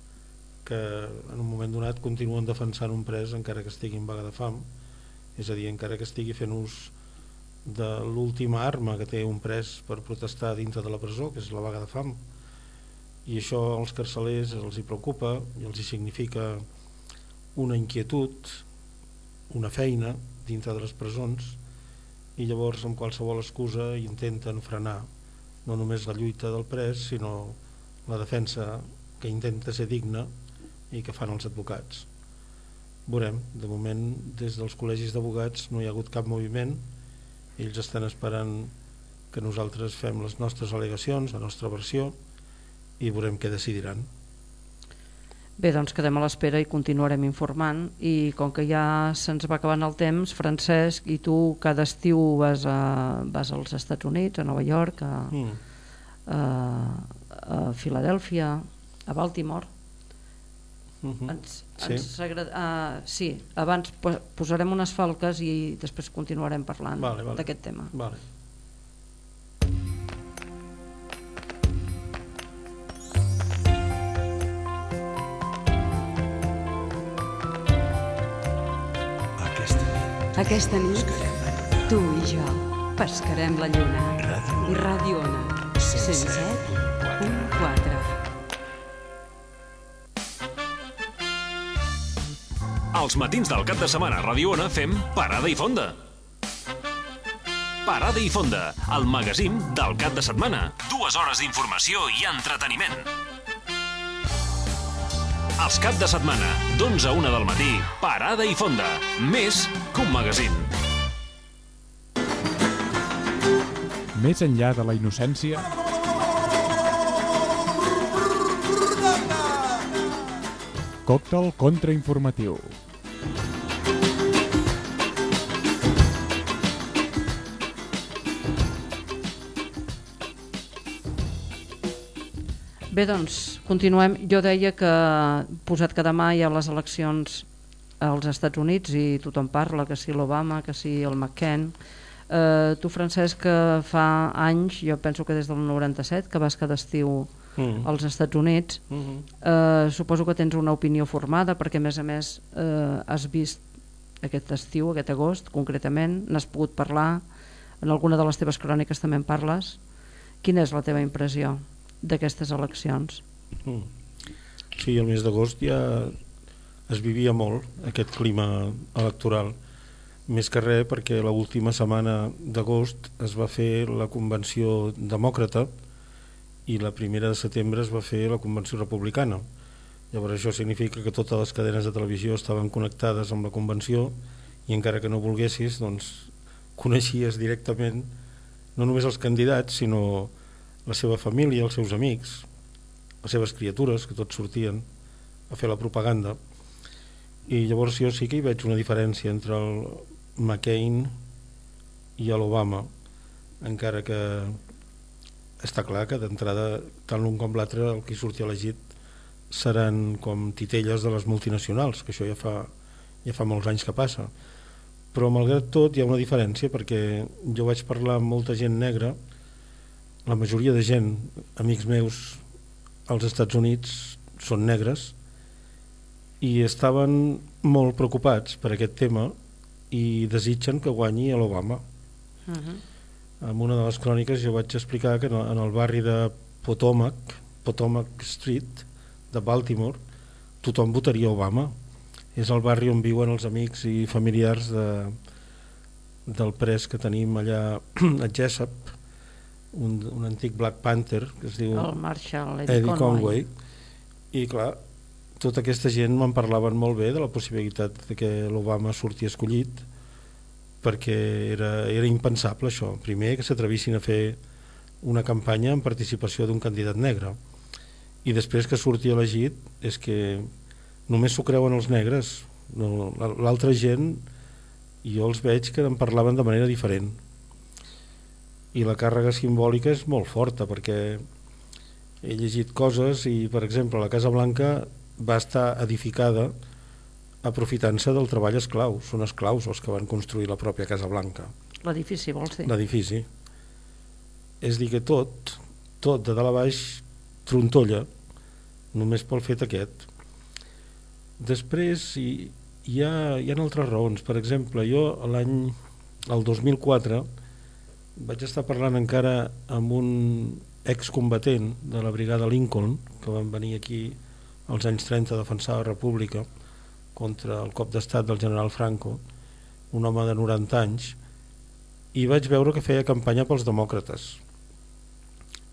que en un moment donat continuen defensant un pres encara que estigui en vaga de fam. És a dir, encara que estigui fent ús de l'última arma que té un pres per protestar dintre de la presó, que és la vaga de fam. I això als carcelers els hi preocupa i els hi significa una inquietud una feina dintre de les presons i llavors amb qualsevol excusa intenten frenar no només la lluita del pres sinó la defensa que intenta ser digna i que fan els advocats. Veurem, de moment des dels col·legis d'abogats no hi ha hagut cap moviment. Ells estan esperant que nosaltres fem les nostres al·legacions, la nostra versió i veurem què decidiran. Bé, doncs quedem a l'espera i continuarem informant. I com que ja se'ns va acabant el temps, Francesc, i tu cada estiu vas, a, vas als Estats Units, a Nova York, a, mm. a, a Filadèlfia, a Baltimore. Mm -hmm. Ens, Sí. ens agrada, uh, sí, abans po- posarem unes falques i després continuarem parlant Vale, vale. d'aquest tema. Vale. Aquesta nit, tu i jo pescarem la lluna. I Ràdio Ona, 107.4. Els matins del cap de setmana a Radio Ona fem Parada i Fonda. Parada i Fonda, el magazín del cap de setmana. Dues hores d'informació i entreteniment. Els cap de setmana, d'11 a 1 del matí, Parada i Fonda. Més que un magazín. Més enllà de la innocència, còctel contrainformatiu. Bé, doncs, continuem. Jo deia que, posat que demà hi ha les eleccions als Estats Units i tothom parla, que si l'Obama, que si el McCain. Eh, tu, Francesc, que fa anys, jo penso que des del 97, que vas cada estiu Mm. als Estats Units, Mhm. eh, suposo que tens una opinió formada, perquè a més a més eh, has vist aquest estiu, aquest agost, concretament, n'has pogut parlar, en alguna de les teves cròniques també en parles. Quina és la teva impressió d'aquestes eleccions? Mm. Sí, el mes d'agost ja es vivia molt aquest clima electoral més que res perquè l'última setmana d'agost es va fer la convenció demòcrata i la primera de setembre es va fer la convenció republicana. Llavors això significa que totes les cadenes de televisió estaven connectades amb la convenció i encara que no volguessis doncs coneixies directament no només els candidats sinó la seva família, els seus amics les seves criatures que tots sortien a fer la propaganda. I llavors jo sí que hi veig una diferència entre el McCain i l'Obama encara que està clar que d'entrada tant l'un com l'altre el que surti elegit seran com titelles de les multinacionals que això ja fa, ja fa molts anys que passa però malgrat tot hi ha una diferència perquè jo vaig parlar amb molta gent negra la majoria de gent, amics meus als Estats Units són negres i estaven molt preocupats per aquest tema i desitgen que guanyi l'Obama Uh -huh. En una de les cròniques jo vaig explicar que en el, barri de Potomac Potomac Street de Baltimore tothom votaria Obama. És el barri on viuen els amics i familiars de, del pres que tenim allà *clears throat* a Jessup un, un antic Black Panther que es diu El Marshall Eddie, Eddie Conway. Conway. I clar, tota aquesta gent me'n parlaven molt bé de la possibilitat de que l'Obama surti escollit perquè era, era impensable això. Primer que s'atrevissin a fer una campanya en participació d'un candidat negre. I després que surti elegit és que només s'ho creuen els negres. No, l'altra gent jo els veig que en parlaven de manera diferent. I la càrrega simbòlica és molt forta perquè he llegit coses i per exemple la Casa Blanca va estar edificada aprofitant-se del treball esclau són esclaus els que van construir la pròpia Casa Blanca. L'edifici, vols dir? l'edifici. És dir que tot tot de dalt a baix trontolla només pel fet aquest. Després hi, hi, ha, hi ha altres raons. Per exemple jo l'any el 2004 vaig estar parlant encara amb un excombatent de la brigada Lincoln que van venir aquí als anys 30 a defensar la república contra el cop d'estat del general Franco un home de 90 anys i vaig veure que feia campanya pels demòcrates.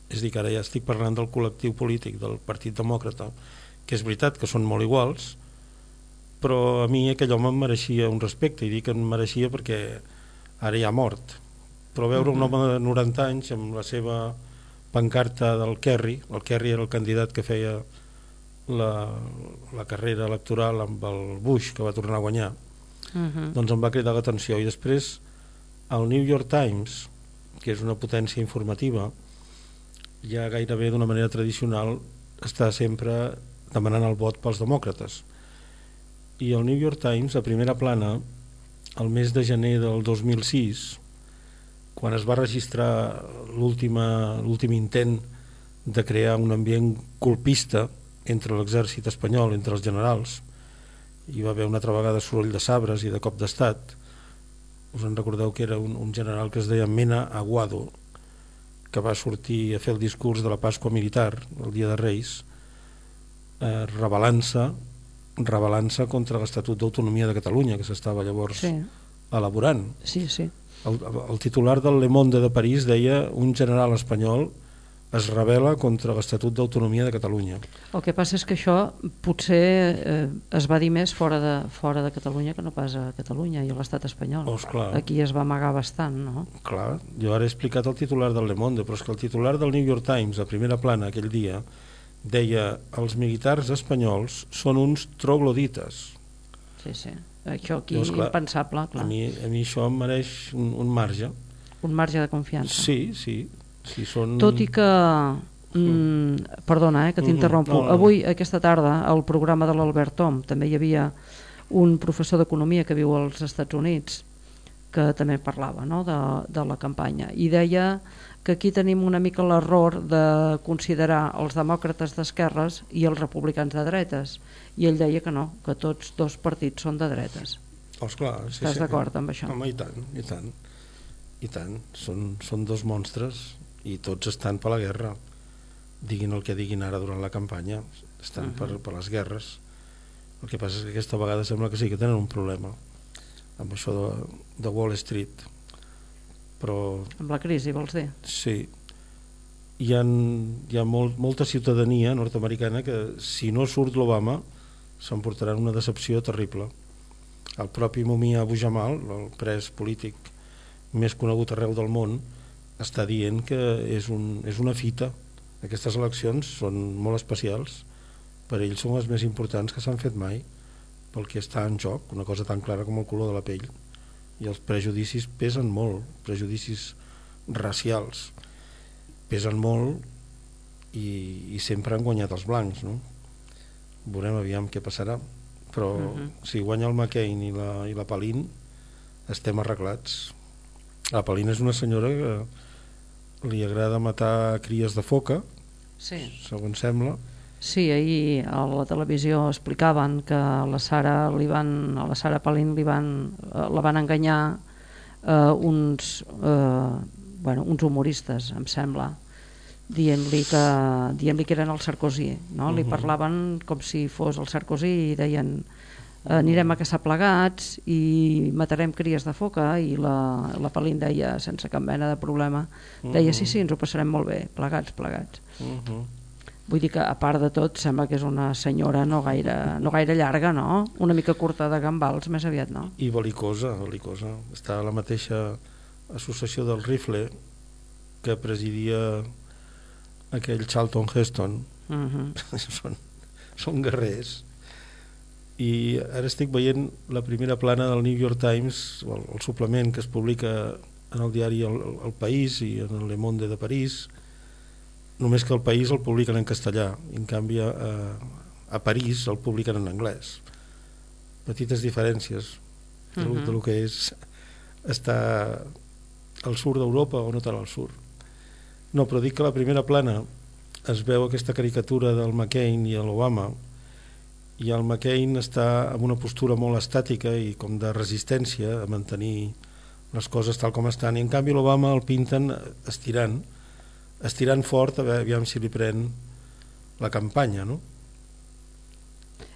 És dir, que ara ja estic parlant del col·lectiu polític del Partit Demòcrata que és veritat que són molt iguals però a mi aquell home em mereixia un respecte i dic que em mereixia perquè ara ja ha mort. Però veure un home de 90 anys amb la seva pancarta del Kerry el Kerry era el candidat que feia la, la carrera electoral amb el Bush que va tornar a guanyar Uh -huh. doncs em va cridar l'atenció i després el New York Times que és una potència informativa ja gairebé d'una manera tradicional està sempre demanant el vot pels demòcrates i el New York Times a primera plana el mes de gener del 2006 quan es va registrar l'últim intent de crear un ambient colpista entre l'exèrcit espanyol, entre els generals hi va haver una altra vegada soroll de sabres i de cop d'estat us en recordeu que era un, un general que es deia Mena Aguado que va sortir a fer el discurs de la Pasqua Militar el dia de Reis eh, rebel·lant-se rebel·lant-se contra l'Estatut d'Autonomia de Catalunya que s'estava llavors Sí. elaborant Sí, sí. el, el titular del Le Monde de París deia un general espanyol es rebel·la contra l'Estatut d'Autonomia de Catalunya El que passa és que això potser eh, es va dir més fora de, fora de Catalunya que no pas a Catalunya i a l'estat espanyol. Oh, esclar. Aquí es va amagar bastant, no? Clar, jo ara he explicat el titular del Le Monde, però és que el titular del New York Times, a primera plana aquell dia, deia els militars espanyols són uns troglodites. Sí, sí. Això aquí Llavors, clar, impensable, clar. A mi, a mi això em mereix un, un marge. Un marge de confiança. Sí, sí. Si són... Tot i que... Mm, perdona, eh, que t'interrompo. No, no, no. Avui, aquesta tarda, al programa de l'Albert Tom, també hi havia un professor d'economia que viu als Estats Units que també parlava no, de, de la campanya i deia que aquí tenim una mica l'error de considerar els demòcrates d'esquerres i els republicans de dretes i ell deia que no, que tots dos partits són de dretes Oh, esclar, sí, Estàs sí, d'acord amb això? Home, i tant, i tant. I tant. Són, són dos monstres i tots estan per la guerra. Diguin el que diguin ara durant la campanya, estan uh -huh. per, per les guerres. El que passa és que aquesta vegada sembla que sí que tenen un problema amb això de, de Wall Street. Però amb la crisi vols dir? Sí. Hi ha, hi ha molt, molta ciutadania nord-americana que si no surt l'Obama s'emportaran una decepció terrible. El propi Mumia Abu Jamal, el pres polític més conegut arreu del món, està dient que és, un, és una fita. Aquestes eleccions són molt especials. Per ells són les més importants que s'han fet mai pel que està en joc, una cosa tan clara com el color de la pell. I els prejudicis pesen molt, prejudicis racials pesen molt i, i sempre han guanyat els blancs no? veurem aviam què passarà però uh -huh. si guanya el McCain i la, i la Palin estem arreglats la Palin és una senyora que li agrada matar cries de foca sí. segons sembla Sí, ahir a la televisió explicaven que a la Sara, li van, a la Sara Palin li van, eh, la van enganyar eh, uns, eh, bueno, uns humoristes, em sembla, dient-li que, dient que eren el Sarkozy. No? Uh -huh. Li Mhm. parlaven com si fos el Sarkozy i deien anirem a caçar plegats i matarem cries de foca i la, la Palín deia sense cap mena de problema deia sí, sí, ens ho passarem molt bé plegats, plegats Uh -huh. vull dir que a part de tot sembla que és una senyora no gaire, no gaire llarga no? una mica curta de gambals més aviat no? I belicosa, belicosa. Està a la mateixa associació del rifle que presidia aquell Charlton Heston. Uh *laughs* -huh. són, són guerrers. I ara estic veient la primera plana del New York Times, el, el suplement que es publica en el diari El, el País i en el Le Monde de París, només que el País el publiquen en castellà, i en canvi a, a París el publiquen en anglès. Petites diferències de, uh Mhm. -huh. de lo que és estar al sud d'Europa o no tant al sud. No, però dic que la primera plana es veu aquesta caricatura del McCain i l'Obama i el McCain està en una postura molt estàtica i com de resistència a mantenir les coses tal com estan i en canvi l'Obama el pinten estirant estirant fort a veure aviam si li pren la campanya no?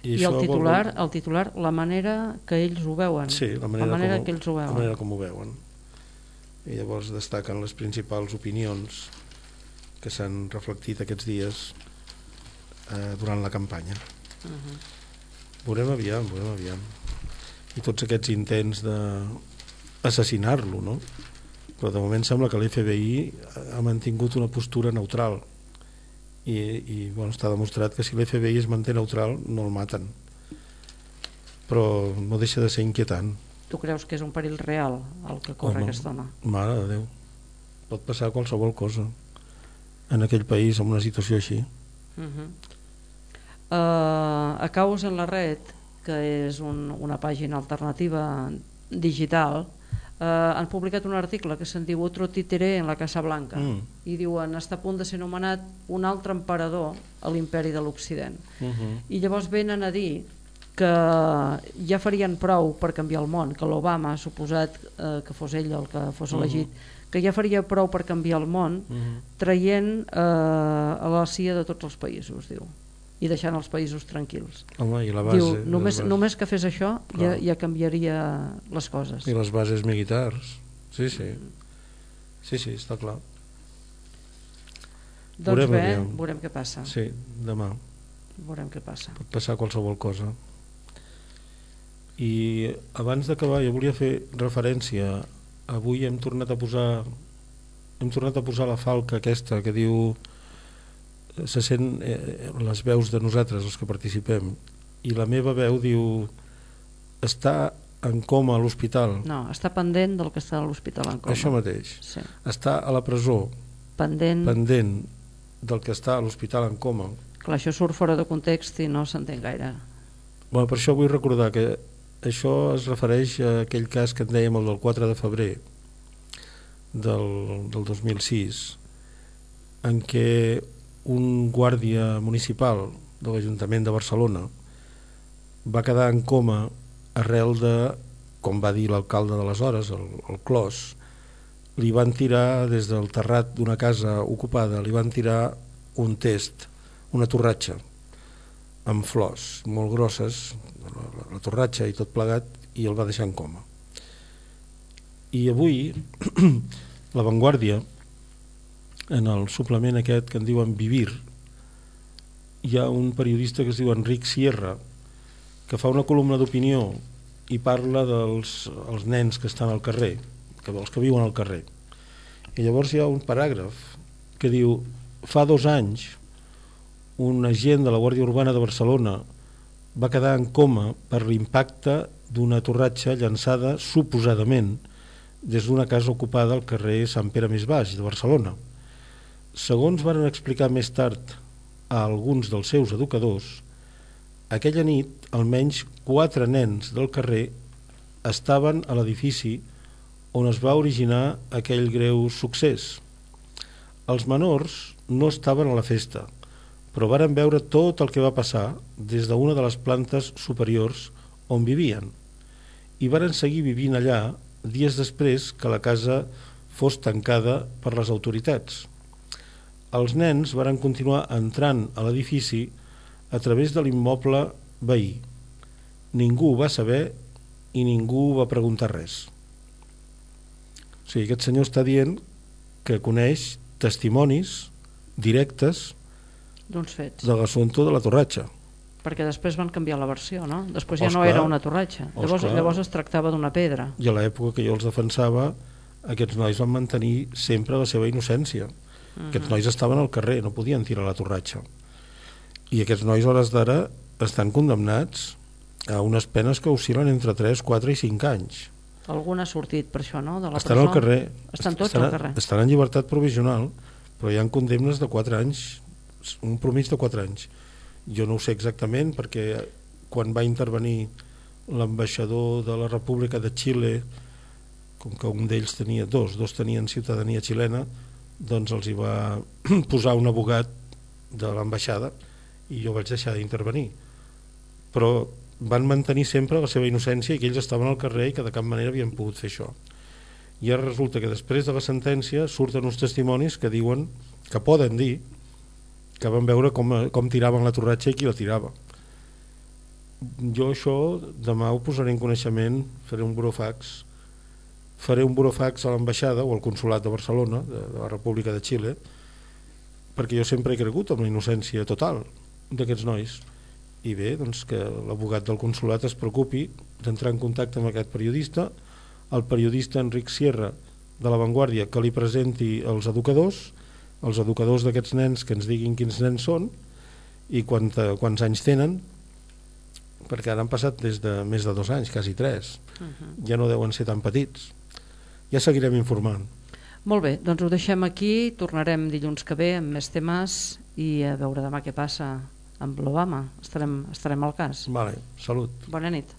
I, això el vol- titular, el titular, la manera que ells ho veuen. Sí, la manera, la manera com, que ells ho La veuen. manera com ho veuen. I llavors destaquen les principals opinions que s'han reflectit aquests dies eh, durant la campanya. Uh -huh. Veurem aviam, veurem aviam. I tots aquests intents de assassinar-lo, no? Però de moment sembla que l'FBI ha mantingut una postura neutral i, i bueno, està demostrat que si l'FBI es manté neutral no el maten però no deixa de ser inquietant Tu creus que és un perill real el que corre Home, aquesta dona? Mare de Déu. Pot passar qualsevol cosa en aquell país amb una situació així. Uh -huh. Uh, a Caos en la red, que és un, una pàgina alternativa digital, uh, han publicat un article que se'n diu Otro títere en la Casa Blanca Mm. i diuen està a punt de ser nomenat un altre emperador a l'imperi de l'Occident. Uh -huh. I llavors venen a dir que ja farien prou per canviar el món, que l'Obama ha suposat eh, que fos ell el que fos Mhm. elegit, que ja faria prou per canviar el món, Mhm. traient eh, a la CIA de tots els països, diu, i deixant els països tranquils. Home, i la base, diu, només, bases. només que fes això ja, ja canviaria les coses. I les bases militars. Sí, sí. Sí, sí, està clar. Doncs Veurem bé, aviam. veurem què passa. Sí, demà. Veurem què passa. Pot passar qualsevol cosa. I abans d'acabar jo volia fer referència avui hem tornat a posar hem tornat a posar la falca aquesta que diu se sent eh, les veus de nosaltres els que participem i la meva veu diu està en coma a l'hospital No, està pendent del que està a l'hospital en coma. això mateix Sí. està a la presó Pendent, pendent del que està a l'hospital en coma clar, això surt fora de context i no s'entén gaire. Bueno, per això vull recordar que això es refereix a aquell cas que en dèiem el del 4 de febrer del, del 2006 en què un guàrdia municipal de l'Ajuntament de Barcelona va quedar en coma arrel de, com va dir l'alcalde d'aleshores, el, el Clos, li van tirar des del terrat d'una casa ocupada, li van tirar un test, una torratxa, amb flors molt grosses, la, la, la torratxa i tot plegat, i el va deixar en coma. I avui, *clears throat* la Vanguardia, en el suplement aquest que en diuen Vivir, hi ha un periodista que es diu Enric Sierra, que fa una columna d'opinió i parla dels els nens que estan al carrer, que els que viuen al carrer. I llavors hi ha un paràgraf que diu fa dos anys un agent de la Guàrdia Urbana de Barcelona va quedar en coma per l'impacte d'una torratxa llançada suposadament des d'una casa ocupada al carrer Sant Pere Més Baix de Barcelona. Segons van explicar més tard a alguns dels seus educadors, aquella nit almenys quatre nens del carrer estaven a l'edifici on es va originar aquell greu succés. Els menors no estaven a la festa, però varen veure tot el que va passar des d'una de les plantes superiors on vivien i varen seguir vivint allà dies després que la casa fos tancada per les autoritats. Els nens varen continuar entrant a l'edifici a través de l'immoble veí ningú ho va saber i ningú va preguntar res. O sigui, aquest senyor està dient que coneix testimonis directes D'uns fets. de l'assumpte de la torratxa. Perquè després van canviar la versió, no? Després ja Osclar. no era una torratxa. Llavors, Osclar. llavors es tractava d'una pedra. I a l'època que jo els defensava, aquests nois van mantenir sempre la seva innocència. Mhm. Aquests nois estaven al carrer, no podien tirar la torratxa. I aquests nois, a hores d'ara, estan condemnats a unes penes que oscil·len entre 3, 4 i 5 anys. Algun ha sortit per això, no? De la estan presó. al carrer. Estan tots estan, al carrer. Estan en llibertat provisional, però hi ha condemnes de 4 anys, un promís de 4 anys. Jo no ho sé exactament perquè quan va intervenir l'ambaixador de la República de Xile, com que un d'ells tenia dos, dos tenien ciutadania xilena, doncs els hi va *clears throat* posar un abogat de l'ambaixada i jo vaig deixar d'intervenir. Però van mantenir sempre la seva innocència i que ells estaven al carrer i que de cap manera havien pogut fer això. I ara resulta que després de la sentència surten uns testimonis que diuen, que poden dir, que van veure com, com tiraven la torratxa i qui la tirava. Jo això demà ho posaré en coneixement, faré un burofax, faré un burofax a l'ambaixada o al consulat de Barcelona, de, de la República de Xile, perquè jo sempre he cregut en la innocència total d'aquests nois. I bé, doncs que l'abogat del consulat es preocupi d'entrar en contacte amb aquest periodista el periodista Enric Sierra de La Vanguardia que li presenti els educadors els educadors d'aquests nens que ens diguin quins nens són i quant, quants anys tenen perquè ara han passat des de més de dos anys, quasi tres. Uh -huh. ja no deuen ser tan petits ja seguirem informant Molt bé, doncs ho deixem aquí, tornarem dilluns que ve amb més temes i a veure demà què passa amb l'Obama. Estarem, estarem al cas. vale, salut Bona nit.